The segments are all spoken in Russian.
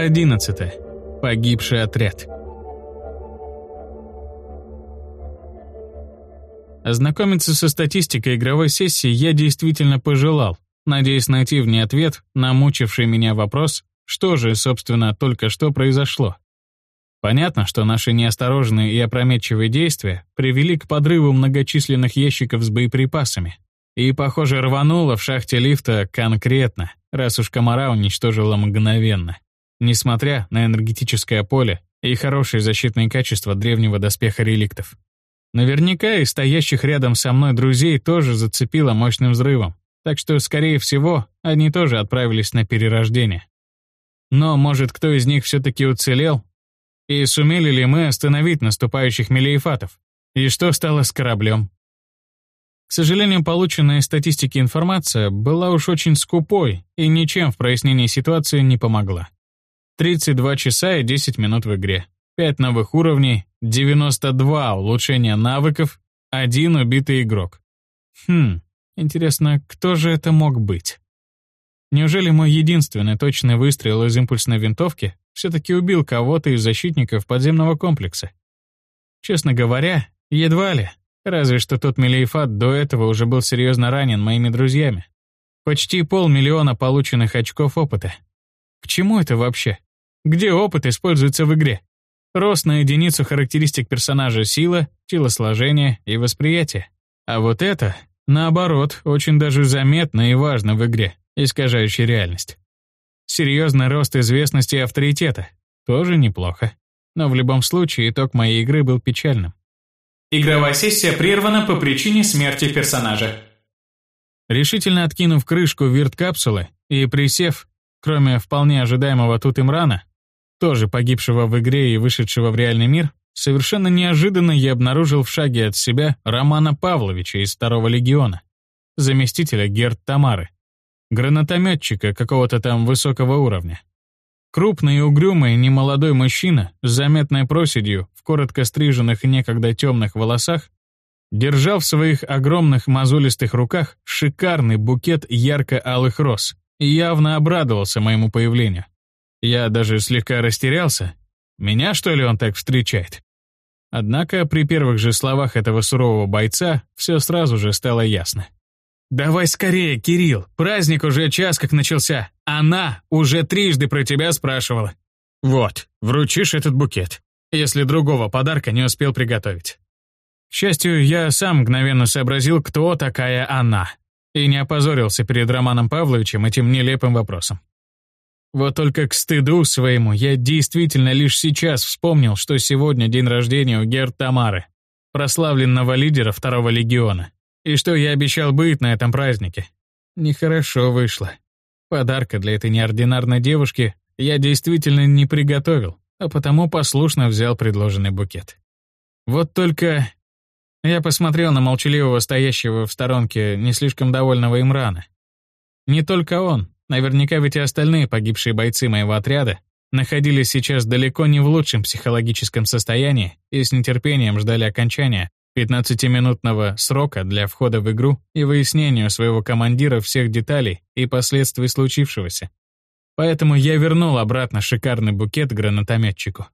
Глава 11. Погибший отряд. Ознакомиться со статистикой игровой сессии я действительно пожелал, надеясь найти в ней ответ на мучивший меня вопрос, что же, собственно, только что произошло. Понятно, что наши неосторожные и опрометчивые действия привели к подрыву многочисленных ящиков с боеприпасами. И, похоже, рвануло в шахте лифта конкретно, раз уж комара уничтожила мгновенно. Несмотря на энергетическое поле и хорошие защитные качества древнего доспеха реликтов. Наверняка и стоящих рядом со мной друзей тоже зацепило мощным взрывом, так что, скорее всего, они тоже отправились на перерождение. Но, может, кто из них все-таки уцелел? И сумели ли мы остановить наступающих мелиефатов? И что стало с кораблем? К сожалению, полученная из статистики информация была уж очень скупой и ничем в прояснении ситуации не помогла. 32 часа и 10 минут в игре, 5 новых уровней, 92 улучшения навыков, один убитый игрок. Хм, интересно, кто же это мог быть? Неужели мой единственный точный выстрел из импульсной винтовки все-таки убил кого-то из защитников подземного комплекса? Честно говоря, едва ли. Разве что тот Мелиефат до этого уже был серьезно ранен моими друзьями. Почти полмиллиона полученных очков опыта. К чему это вообще? Где опыт используется в игре? Рост на единицу характеристик персонажа сила, телосложение и восприятие. А вот это, наоборот, очень даже заметно и важно в игре, искажающей реальность. Серьезный рост известности и авторитета. Тоже неплохо. Но в любом случае итог моей игры был печальным. Игровая сессия прервана по причине смерти персонажа. Решительно откинув крышку вирт-капсулы и присев, кроме вполне ожидаемого тут Имрана, тоже погибшего в игре и вышедшего в реальный мир, совершенно неожиданно я обнаружил в шаге от себя Романа Павловича из Второго легиона, заместителя Герд Тамары, гранатометчика какого-то там высокого уровня. Крупный и угрюмый немолодой мужчина с заметной проседью в коротко стриженных некогда темных волосах держал в своих огромных мозолистых руках шикарный букет ярко-алых роз и явно обрадовался моему появлению. Я даже слегка растерялся. Меня, что ли, он так встречает? Однако при первых же словах этого сурового бойца все сразу же стало ясно. «Давай скорее, Кирилл, праздник уже час как начался. Она уже трижды про тебя спрашивала. Вот, вручишь этот букет, если другого подарка не успел приготовить». К счастью, я сам мгновенно сообразил, кто такая она, и не опозорился перед Романом Павловичем этим нелепым вопросом. Вот только к стыду своему я действительно лишь сейчас вспомнил, что сегодня день рождения у Герд Тамары, прославленного лидера Второго легиона. И что я обещал быть на этом празднике. Нехорошо вышло. Подарка для этой неординарной девушки я действительно не приготовил, а потому послушно взял предложенный букет. Вот только я посмотрел на молчаливого стоящего в сторонке не слишком довольного Имрана. Не только он, наверняка ведь и остальные погибшие бойцы моего отряда находились сейчас далеко не в лучшем психологическом состоянии и с нетерпением ждали окончания 15-минутного срока для входа в игру и выяснению своего командира всех деталей и последствий случившегося. Поэтому я вернул обратно шикарный букет гранатометчику.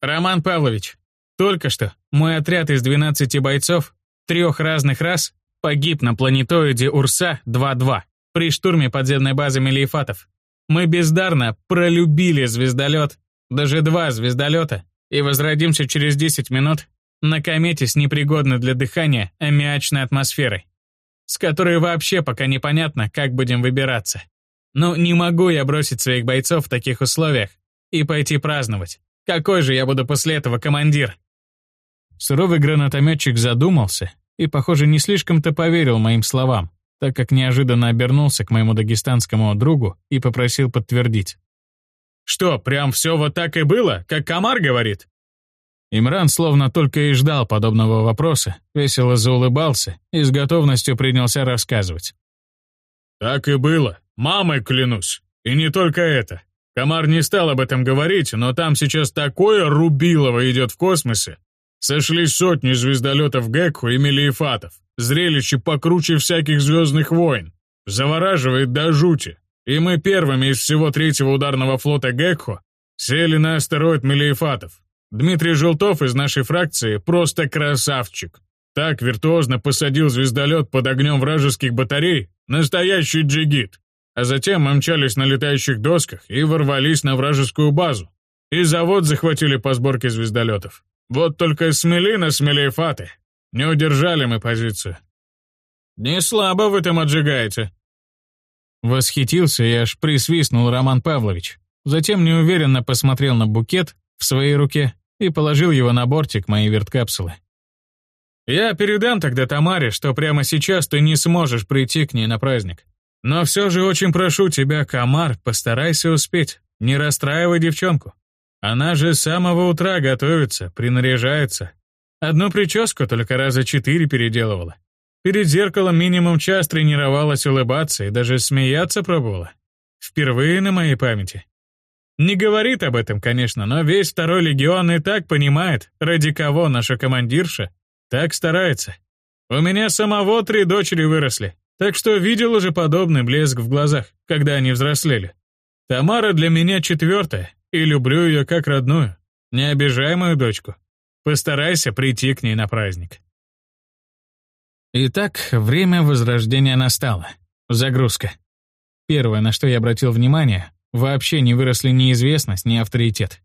«Роман Павлович, только что мой отряд из 12 бойцов трех разных рас погиб на планетоиде Урса-2-2 при штурме подземной базы Мелиефатов. Мы бездарно пролюбили звездолет, даже два звездолета, и возродимся через 10 минут на комете с непригодной для дыхания аммиачной атмосферой, с которой вообще пока непонятно, как будем выбираться. Но не могу я бросить своих бойцов в таких условиях и пойти праздновать. Какой же я буду после этого командир? Суровый гранатометчик задумался и, похоже, не слишком-то поверил моим словам, так как неожиданно обернулся к моему дагестанскому другу и попросил подтвердить. «Что, прям все вот так и было, как комар говорит?» Имран словно только и ждал подобного вопроса, весело заулыбался и с готовностью принялся рассказывать. «Так и было. Мамой клянусь. И не только это. Комар не стал об этом говорить, но там сейчас такое рубилово идет в космосе. Сошлись сотни звездолетов Гекху и Мелиефатов. Зрелище покруче всяких звездных войн. Завораживает до жути. и мы первыми из всего третьего ударного флота Гекхо сели на астероид Мелиефатов. Дмитрий Желтов из нашей фракции просто красавчик. Так виртуозно посадил звездолет под огнем вражеских батарей, настоящий джигит. А затем мы мчались на летающих досках и ворвались на вражескую базу. И завод захватили по сборке звездолетов. Вот только смели на смелее фаты. Не удержали мы позицию. Не слабо вы там отжигаете. Восхитился и аж присвистнул Роман Павлович. Затем неуверенно посмотрел на букет в своей руке и положил его на бортик моей верткапсулы. Я передам тогда Тамаре, что прямо сейчас ты не сможешь прийти к ней на праздник. Но все же очень прошу тебя, Камар, постарайся успеть. Не расстраивай девчонку. Она же с самого утра готовится, принаряжается. Одну прическу только раза четыре переделывала. Перед зеркалом минимум час тренировалась улыбаться и даже смеяться пробовала. Впервые на моей памяти. Не говорит об этом, конечно, но весь второй легион и так понимает, ради кого наша командирша так старается. У меня самого три дочери выросли, так что видел уже подобный блеск в глазах, когда они взрослели. Тамара для меня четвертая, и люблю ее как родную. Не обижай мою дочку. Постарайся прийти к ней на праздник. Итак, время возрождения настало. Загрузка. Первое, на что я обратил внимание, вообще не выросли ни известность, ни авторитет.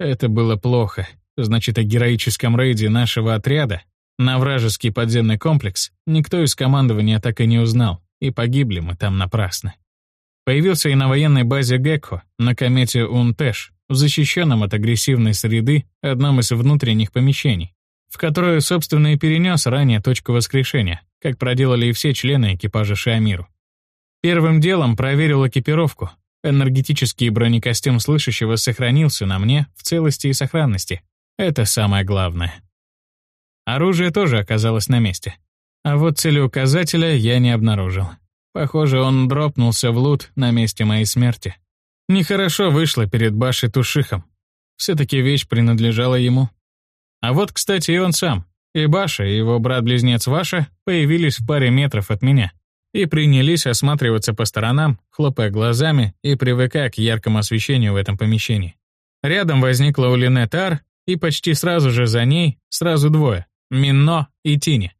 Это было плохо. Значит, о героическом рейде нашего отряда на вражеский подземный комплекс никто из командования так и не узнал, и погибли мы там напрасно. Появился и на военной базе Гекко, на комете Унтэш, в защищенном от агрессивной среды одном из внутренних помещений, в которое, собственно, и перенес ранее точку воскрешения, как проделали и все члены экипажа Шиамиру. Первым делом проверил экипировку. Энергетический бронекостюм слышащего сохранился на мне в целости и сохранности. Это самое главное. Оружие тоже оказалось на месте. А вот целеуказателя я не обнаружил. Похоже, он дропнулся в лут на месте моей смерти. Нехорошо вышло перед Башей Тушихом. Все-таки вещь принадлежала ему. А вот, кстати, и он сам. И Баша, и его брат-близнец Ваша появились в паре метров от меня и принялись осматриваться по сторонам, хлопая глазами и привыкая к яркому освещению в этом помещении. Рядом возникла Улине Тар, и почти сразу же за ней сразу двое — Минно и Тини.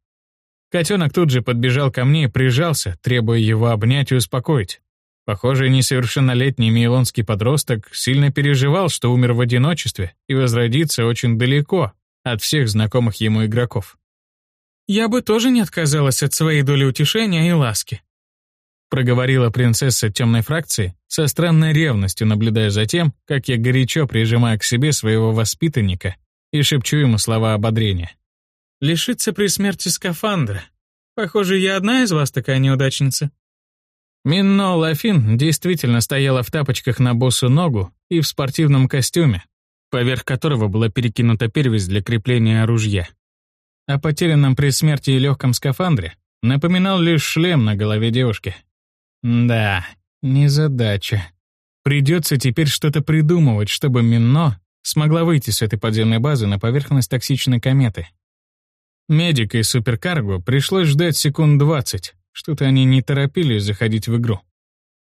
Котенок тут же подбежал ко мне и прижался, требуя его обнять и успокоить. Похоже, несовершеннолетний мейлонский подросток сильно переживал, что умер в одиночестве и возродится очень далеко от всех знакомых ему игроков. «Я бы тоже не отказалась от своей доли утешения и ласки», проговорила принцесса темной фракции, со странной ревностью наблюдая за тем, как я горячо прижимаю к себе своего воспитанника и шепчу ему слова ободрения. Лишиться при смерти скафандра. Похоже, я одна из вас такая неудачница. Минно Лафин действительно стояла в тапочках на босу ногу и в спортивном костюме, поверх которого была перекинута перевязь для крепления ружья. О потерянном при смерти и легком скафандре напоминал лишь шлем на голове девушки. Да, незадача. Придется теперь что-то придумывать, чтобы Минно смогла выйти с этой подземной базы на поверхность токсичной кометы. Медика и суперкарго пришлось ждать секунд 20. Что-то они не торопились заходить в игру.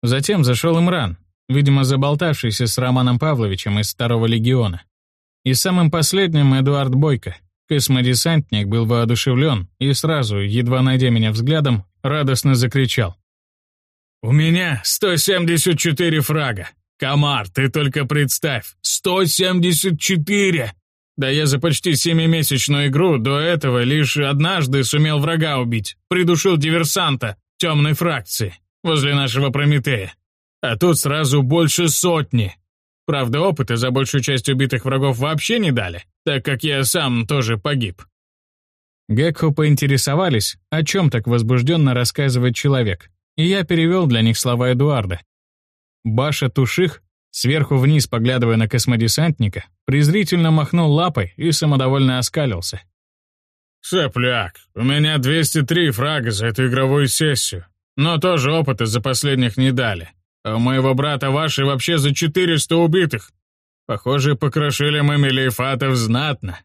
Затем зашел Имран, видимо, заболтавшийся с Романом Павловичем из Второго легиона. И самым последним Эдуард Бойко. Космодесантник был воодушевлен и сразу, едва найдя меня взглядом, радостно закричал. «У меня 174 фрага! Комар, ты только представь! 174! Да я за почти семимесячную игру до этого лишь однажды сумел врага убить, придушил диверсанта темной фракции возле нашего Прометея. А тут сразу больше сотни. Правда, опыта за большую часть убитых врагов вообще не дали, так как я сам тоже погиб. Гекхо поинтересовались, о чем так возбужденно рассказывает человек, и я перевел для них слова Эдуарда. Баша Туших Сверху вниз, поглядывая на космодесантника, презрительно махнул лапой и самодовольно оскалился. «Сопляк, у меня 203 фрага за эту игровую сессию, но тоже опыта за последних не дали. А у моего брата ваши вообще за 400 убитых. Похоже, покрошили мы Мелиефатов знатно».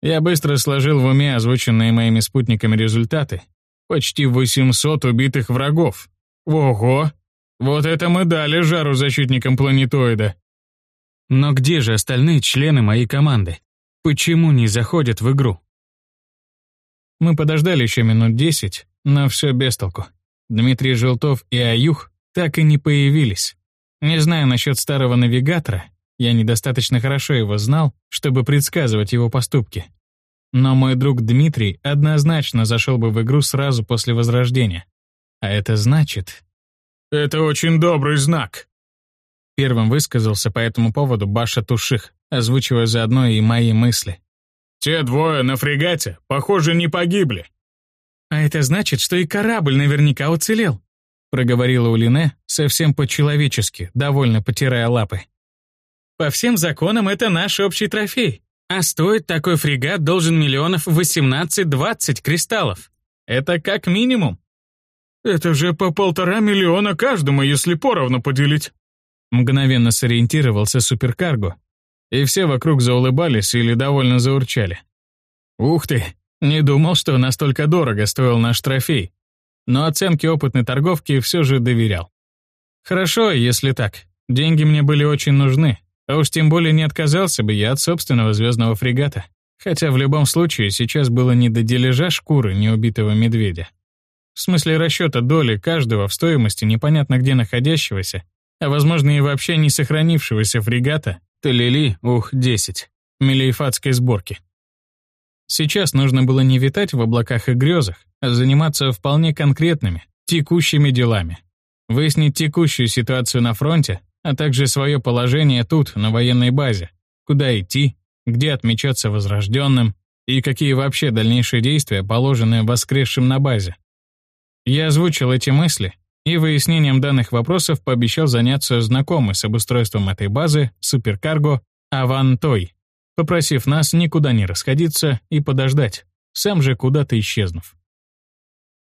Я быстро сложил в уме озвученные моими спутниками результаты. Почти 800 убитых врагов. Ого! Вот это мы дали жару защитникам планетоида. Но где же остальные члены моей команды? Почему не заходят в игру? Мы подождали еще минут десять, но все без толку. Дмитрий Желтов и Аюх так и не появились. Не знаю насчет старого навигатора, я недостаточно хорошо его знал, чтобы предсказывать его поступки. Но мой друг Дмитрий однозначно зашел бы в игру сразу после возрождения. А это значит... «Это очень добрый знак», Первым высказался по этому поводу Баша Туших, озвучивая заодно и мои мысли. «Те двое на фрегате, похоже, не погибли». «А это значит, что и корабль наверняка уцелел», проговорила Улине совсем по-человечески, довольно потирая лапы. «По всем законам это наш общий трофей. А стоит такой фрегат должен миллионов 18-20 кристаллов. Это как минимум. Это же по полтора миллиона каждому, если поровну поделить. Мгновенно сориентировался суперкарго, и все вокруг заулыбались или довольно заурчали. Ух ты, не думал, что настолько дорого стоил наш трофей. Но оценке опытной торговки все же доверял. Хорошо, если так. Деньги мне были очень нужны, а уж тем более не отказался бы я от собственного звездного фрегата. Хотя в любом случае сейчас было не до дележа шкуры неубитого медведя. В смысле расчета доли каждого в стоимости непонятно где находящегося, а возможно и вообще не сохранившегося фрегата Талили Ух-10 мелиефатской сборки. Сейчас нужно было не витать в облаках и грезах, а заниматься вполне конкретными, текущими делами. Выяснить текущую ситуацию на фронте, а также свое положение тут, на военной базе, куда идти, где отмечаться возрожденным и какие вообще дальнейшие действия положены воскресшим на базе. Я озвучил эти мысли и выяснением данных вопросов пообещал заняться знакомый с обустройством этой базы суперкарго Аван Той, попросив нас никуда не расходиться и подождать, сам же куда-то исчезнув.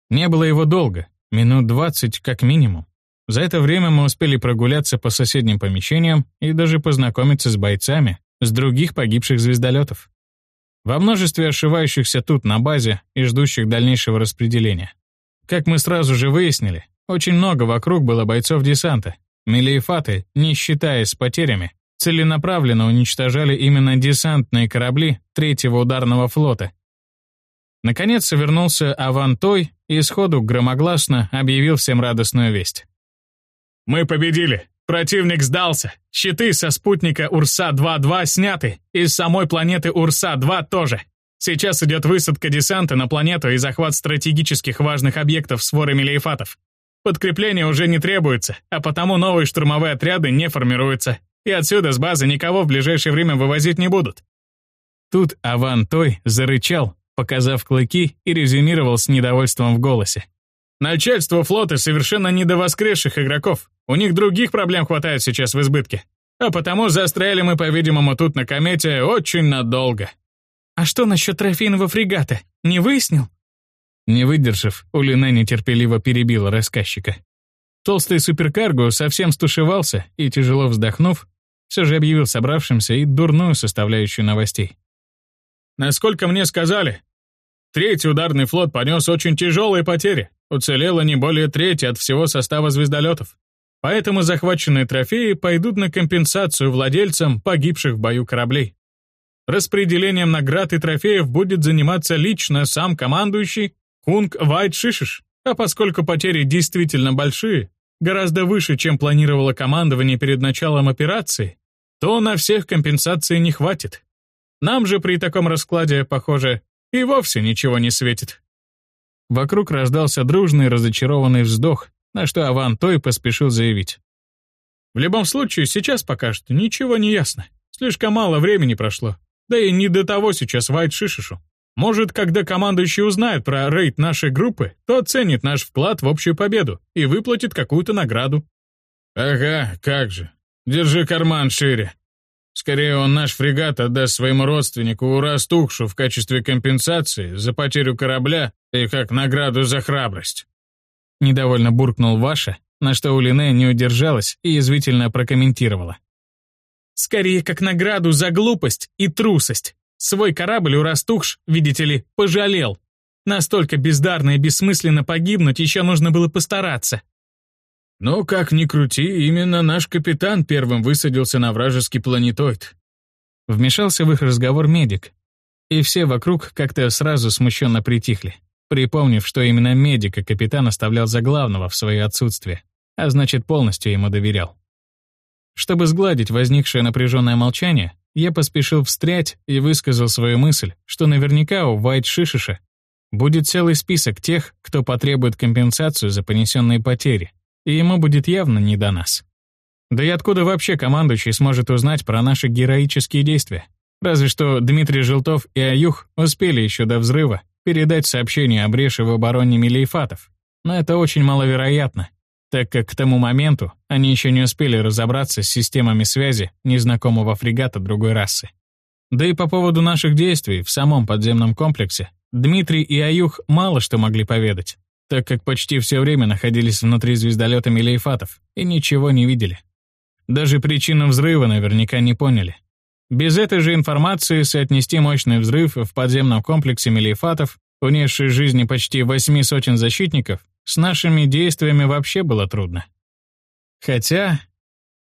Не было его долго, минут двадцать как минимум. За это время мы успели прогуляться по соседним помещениям и даже познакомиться с бойцами с других погибших звездолетов. Во множестве ошивающихся тут на базе и ждущих дальнейшего распределения. Как мы сразу же выяснили, очень много вокруг было бойцов десанта. Мелиефаты, не считаясь с потерями, целенаправленно уничтожали именно десантные корабли третьего ударного флота. Наконец вернулся Авантой и сходу громогласно объявил всем радостную весть. Мы победили. Противник сдался. Щиты со спутника Урса-2-2 сняты. И с самой планеты Урса-2 тоже. Сейчас идет высадка десанта на планету и захват стратегических важных объектов с ворами лейфатов. Подкрепление уже не требуется, а потому новые штурмовые отряды не формируются. И отсюда с базы никого в ближайшее время вывозить не будут. Тут Аван Той зарычал, показав клыки и резюмировал с недовольством в голосе. Начальство флота совершенно не до воскресших игроков. У них других проблем хватает сейчас в избытке. А потому застряли мы, по-видимому, тут на комете очень надолго. А что насчет трофейного фрегата? Не выяснил? Не выдержав, Улина нетерпеливо перебила рассказчика. Толстый суперкарго совсем стушевался и, тяжело вздохнув, все же объявил собравшимся и дурную составляющую новостей. Насколько мне сказали, третий ударный флот понес очень тяжелые потери, уцелело не более трети от всего состава звездолетов. Поэтому захваченные трофеи пойдут на компенсацию владельцам погибших в бою кораблей. Распределением наград и трофеев будет заниматься лично сам командующий Кунг Вайт Шишиш. А поскольку потери действительно большие, гораздо выше, чем планировало командование перед началом операции, то на всех компенсаций не хватит. Нам же при таком раскладе, похоже, и вовсе ничего не светит. Вокруг раздался дружный разочарованный вздох, на что Аван Той поспешил заявить. В любом случае, сейчас пока что ничего не ясно. Слишком мало времени прошло. Да и не до того сейчас Вайт Шишишу. Может, когда командующий узнает про рейд нашей группы, то оценит наш вклад в общую победу и выплатит какую-то награду. Ага, как же. Держи карман шире. Скорее, он наш фрегат отдаст своему родственнику Урастухшу в качестве компенсации за потерю корабля и как награду за храбрость. Недовольно буркнул Ваша, на что Улине не удержалась и язвительно прокомментировала. «Скорее, как награду за глупость и трусость. Свой корабль Урастухш, видите ли, пожалел. Настолько бездарно и бессмысленно погибнуть еще нужно было постараться». Но, как ни крути, именно наш капитан первым высадился на вражеский планетоид. Вмешался в их разговор медик. И все вокруг как-то сразу смущенно притихли, припомнив, что именно медика капитан оставлял за главного в свое отсутствие, а значит, полностью ему доверял. Чтобы сгладить возникшее напряженное молчание, я поспешил встрять и высказал свою мысль, что наверняка у Вайт Шишиша будет целый список тех, кто потребует компенсацию за понесенные потери, и ему будет явно не до нас. Да и откуда вообще командующий сможет узнать про наши героические действия? Разве что Дмитрий Желтов и Аюх успели еще до взрыва передать сообщение о бреше в обороне Мелиефатов. Но это очень маловероятно, так как к тому моменту они еще не успели разобраться с системами связи незнакомого фрегата другой расы. Да и по поводу наших действий в самом подземном комплексе Дмитрий и Аюх мало что могли поведать, так как почти все время находились внутри звездолета Мелиефатов и ничего не видели. Даже причину взрыва наверняка не поняли. Без этой же информации соотнести мощный взрыв в подземном комплексе Мелиефатов, унесший жизни почти восьми сотен защитников, с нашими действиями вообще было трудно. Хотя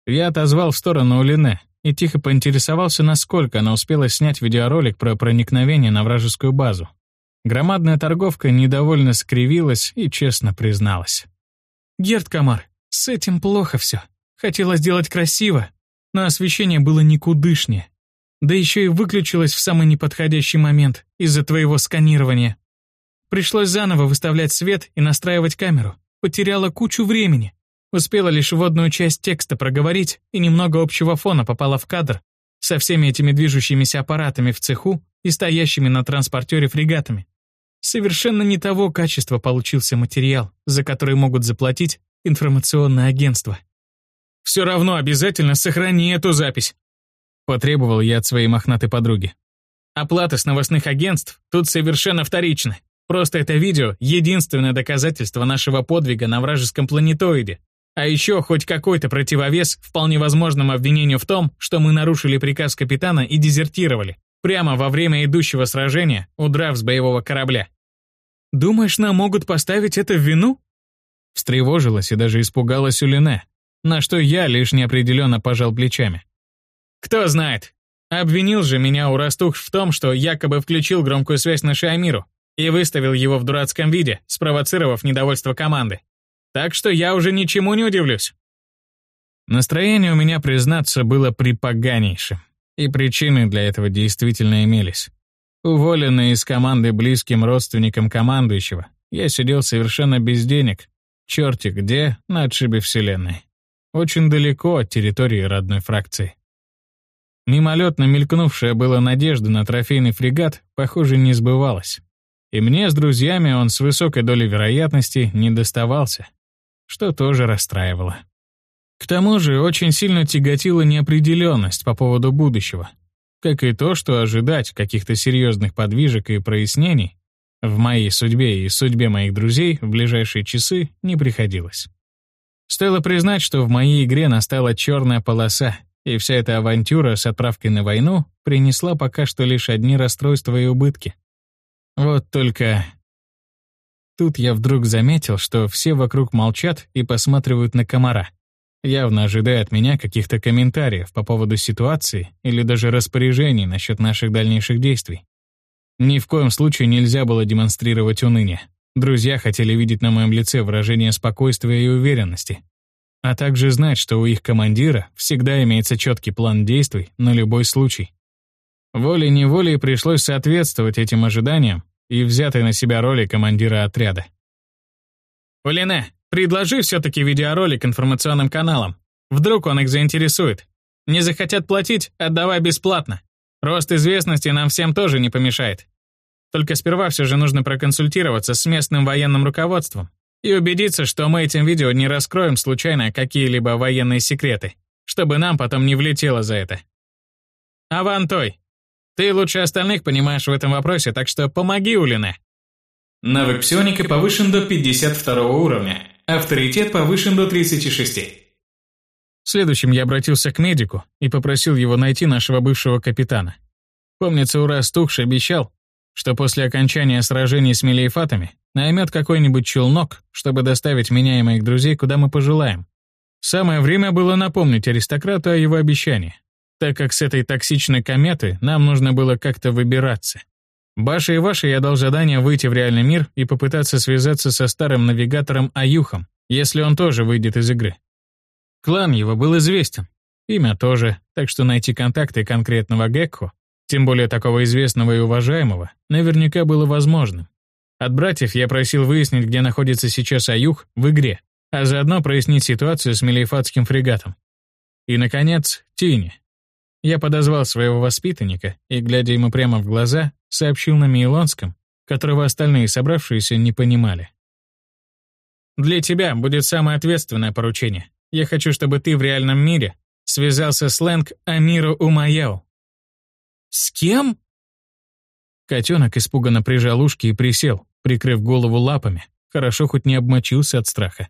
я отозвал в сторону Улине и тихо поинтересовался, насколько она успела снять видеоролик про проникновение на вражескую базу. Громадная торговка недовольно скривилась и честно призналась. «Герд Камар, с этим плохо все. Хотела сделать красиво, но освещение было никудышнее. Да еще и выключилось в самый неподходящий момент из-за твоего сканирования. Пришлось заново выставлять свет и настраивать камеру. Потеряла кучу времени. Успела лишь вводную часть текста проговорить, и немного общего фона попала в кадр со всеми этими движущимися аппаратами в цеху и стоящими на транспортере фрегатами. Совершенно не того качества получился материал, за который могут заплатить информационное агентство. «Все равно обязательно сохрани эту запись», — потребовал я от своей мохнатой подруги. «Оплата с новостных агентств тут совершенно вторична. Просто это видео — единственное доказательство нашего подвига на вражеском планетоиде. А еще хоть какой-то противовес вполне возможному обвинению в том, что мы нарушили приказ капитана и дезертировали, прямо во время идущего сражения, удрав с боевого корабля. «Думаешь, нам могут поставить это в вину?» Встревожилась и даже испугалась Улине, на что я лишь неопределенно пожал плечами. «Кто знает. Обвинил же меня Урастух в том, что якобы включил громкую связь на Шиамиру, и выставил его в дурацком виде, спровоцировав недовольство команды. Так что я уже ничему не удивлюсь. Настроение у меня, признаться, было припоганейшим, и причины для этого действительно имелись. Уволенный из команды близким родственником командующего, я сидел совершенно без денег, черти где, на отшибе вселенной. Очень далеко от территории родной фракции. Мимолетно мелькнувшая была надежда на трофейный фрегат, похоже, не сбывалась. И мне с друзьями он с высокой долей вероятности не доставался, что тоже расстраивало. К тому же очень сильно тяготила неопределенность по поводу будущего, как и то, что ожидать каких-то серьезных подвижек и прояснений в моей судьбе и судьбе моих друзей в ближайшие часы не приходилось. Стоило признать, что в моей игре настала черная полоса, и вся эта авантюра с отправкой на войну принесла пока что лишь одни расстройства и убытки. Вот только... Тут я вдруг заметил, что все вокруг молчат и посматривают на комара, явно ожидая от меня каких-то комментариев по поводу ситуации или даже распоряжений насчет наших дальнейших действий. Ни в коем случае нельзя было демонстрировать уныние. Друзья хотели видеть на моем лице выражение спокойствия и уверенности, а также знать, что у их командира всегда имеется четкий план действий на любой случай. Волей-неволей пришлось соответствовать этим ожиданиям и взятой на себя роли командира отряда. «Полине, предложи все-таки видеоролик информационным каналам. Вдруг он их заинтересует. Не захотят платить, отдавай бесплатно. Рост известности нам всем тоже не помешает. Только сперва все же нужно проконсультироваться с местным военным руководством и убедиться, что мы этим видео не раскроем случайно какие-либо военные секреты, чтобы нам потом не влетело за это. Авантой, ты лучше остальных понимаешь в этом вопросе, так что помоги Улине. Навык псионика повышен до 52 уровня. Авторитет повышен до 36. Следующим я обратился к медику и попросил его найти нашего бывшего капитана. Помнится, Урас Тухш обещал, что после окончания сражений с мелиефатами наймет какой-нибудь челнок, чтобы доставить меня и моих друзей, куда мы пожелаем. Самое время было напомнить аристократу о его обещании, так как с этой токсичной кометы нам нужно было как-то выбираться. Баше и Ваше я дал задание выйти в реальный мир и попытаться связаться со старым навигатором Аюхом, если он тоже выйдет из игры. Клан его был известен, имя тоже, так что найти контакты конкретного Гекко, тем более такого известного и уважаемого, наверняка было возможным. От братьев я просил выяснить, где находится сейчас Аюх в игре, а заодно прояснить ситуацию с Мелиефатским фрегатом. И, наконец, Тини. Я подозвал своего воспитанника и, глядя ему прямо в глаза, сообщил на Мейлонском, которого остальные собравшиеся не понимали. «Для тебя будет самое ответственное поручение. Я хочу, чтобы ты в реальном мире связался с Лэнг Амиру Умаяо». «С кем?» Котенок испуганно прижал ушки и присел, прикрыв голову лапами. Хорошо хоть не обмочился от страха.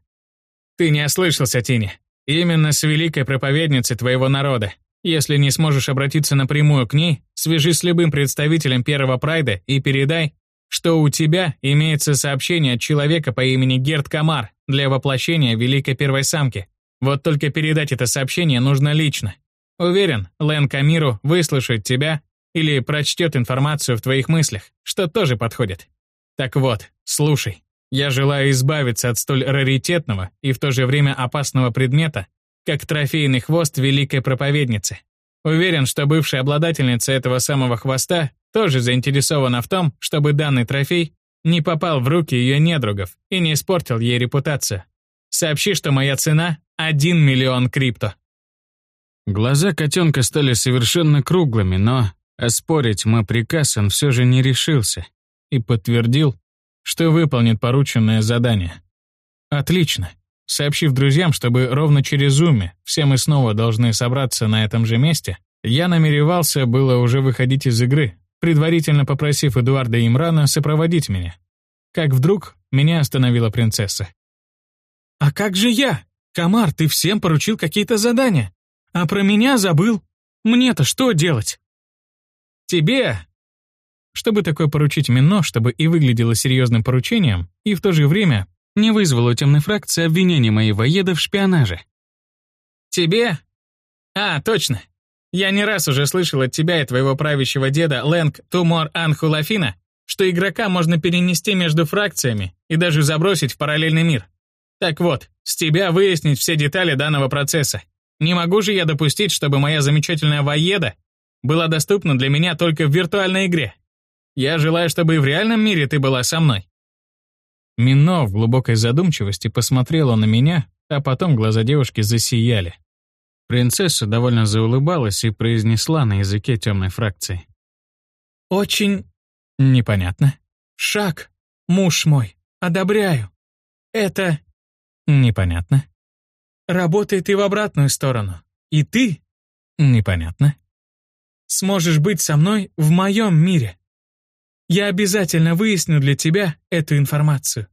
Ты не ослышался, Тини. Именно с великой проповедницей твоего народа. Если не сможешь обратиться напрямую к ней, свяжись с любым представителем первого прайда и передай, что у тебя имеется сообщение от человека по имени Герд Камар для воплощения великой первой самки. Вот только передать это сообщение нужно лично. Уверен, Лэн Камиру выслушает тебя или прочтет информацию в твоих мыслях, что тоже подходит. Так вот, слушай. Я желаю избавиться от столь раритетного и в то же время опасного предмета, как трофейный хвост великой проповедницы. Уверен, что бывшая обладательница этого самого хвоста тоже заинтересована в том, чтобы данный трофей не попал в руки ее недругов и не испортил ей репутацию. Сообщи, что моя цена — 1 миллион крипто. Глаза котенка стали совершенно круглыми, но оспорить мой приказ он все же не решился и подтвердил, что выполнит порученное задание. Отлично. Сообщив друзьям, чтобы ровно через Уми все мы снова должны собраться на этом же месте, я намеревался было уже выходить из игры, предварительно попросив Эдуарда и Имрана сопроводить меня. Как вдруг меня остановила принцесса. «А как же я? Комар, ты всем поручил какие-то задания. А про меня забыл. Мне-то что делать?» «Тебе чтобы такое поручить Мино, чтобы и выглядело серьезным поручением, и в то же время не вызвало у темной фракции обвинения моей воеда в шпионаже. «Тебе? А, точно. Я не раз уже слышал от тебя и твоего правящего деда Лэнг Тумор Анхулафина, что игрока можно перенести между фракциями и даже забросить в параллельный мир. Так вот, с тебя выяснить все детали данного процесса. Не могу же я допустить, чтобы моя замечательная воеда была доступна для меня только в виртуальной игре. Я желаю, чтобы и в реальном мире ты была со мной». Мино в глубокой задумчивости посмотрела на меня, а потом глаза девушки засияли. Принцесса довольно заулыбалась и произнесла на языке темной фракции. «Очень непонятно. Шаг, муж мой, одобряю. Это непонятно. Работает и в обратную сторону. И ты непонятно. Сможешь быть со мной в моем мире. Я обязательно выясню для тебя эту информацию.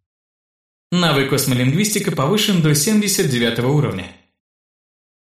Навык космолингвистика повышен до 79 уровня.